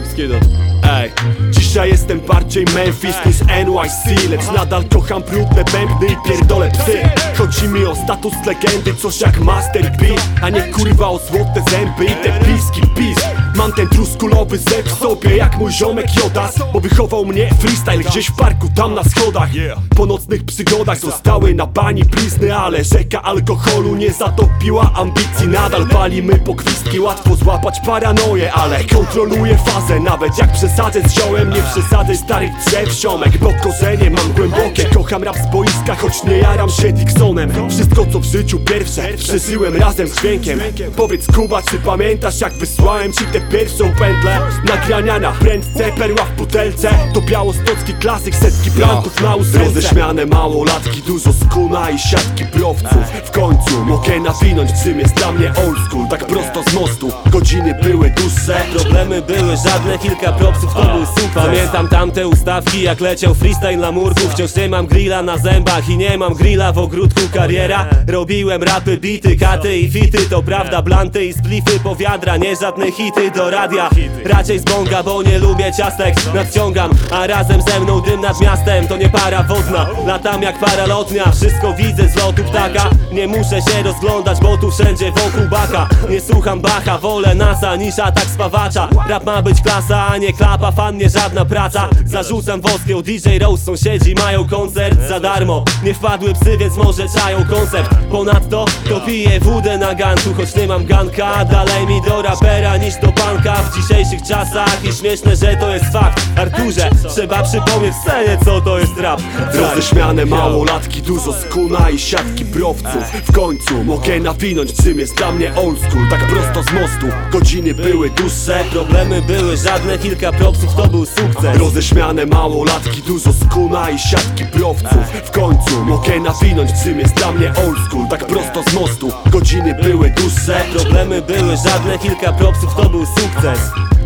Wszystkiego. Ej, dzisiaj jestem bardziej Memphis niż NYC Lecz nadal kocham brudne bębny i pierdolę psy. Chodzi mi o status legendy, coś jak Master P A nie kurwa o złote zęby i te piski pis Mam ten truskulowy zep w sobie jak mój ziomek Jodas Bo wychował mnie freestyle gdzieś w parku, tam na schodach. Po nocnych przygodach zostały na bani blizny Ale rzeka alkoholu nie zatopiła ambicji. Nadal palimy pokwiski, łatwo złapać paranoję Ale kontroluję fazę, nawet jak przesadzę z ziołem Nie przesadzę starych drzew, ziomek. Bo korzenie mam głębokie Kocham rap z boiska, choć nie jaram się Dixonem. Wszystko co w życiu pierwsze Przeżyłem razem z dźwiękiem. Powiedz Kuba, czy pamiętasz jak wysłałem ci tę pierwszą pętlę Nagrania na prędce, perła w butelce. To białostocki klasyk, setki blanków na ósemce Roześmiane małolatki, dużo skuna i siatki browców. W końcu mogę nawinąć, czym jest dla mnie old school. Tak prosto z mostu, godziny były dłuższe. Problemy były żadne, kilka propsów to był sukces. Pamiętam tamte ustawki, jak leciał freestyle na murku. Wciąż nie mam grilla na zębach i nie mam grilla w ogródku. Kariera, robiłem rapy, bity, katy i fity. To prawda, blanty i splify po wiadra Nie żadne hity do radia. Raczej z bonga, bo nie lubię ciastek. Nadciągam, a razem ze mną dym nad miastem. To nie para wodna, latam jak paralotnia. Wszystko widzę z lotu ptaka. Nie muszę się rozglądać, bo tu wszędzie wokół baka. Nie słucham Bacha, wolę NASA niż atak spawacza. Rap ma być klasa, a nie klapa, fan nie żadna praca. Zarzucam woskie, DJ Rose, sąsiedzi mają koncert za darmo. Nie wpadły psy, więc może czają koncept. Ponadto to piję wódę na ganku, choć nie mam ganka. Dalej mi do rapera niż do panka w dzisiejszych czasach I śmieszne, że to jest fakt. Arturze, trzeba przypomnieć scenie, co to jest rap. Roześmiane małolatki, dużo skuna i siatki browców. W końcu mogę nawinąć, czym jest dla mnie old school. Tak prosto z mostu, godziny były dłuższe. Problemy były żadne, kilka propsów to był sukces. Roześmiane małolatki, dużo skuna i siatki browców. W końcu mogę nawinąć, czym jest dla mnie old school. Tak prosto z mostu, godziny były dłuższe. Problemy były żadne, kilka propsów to był Success.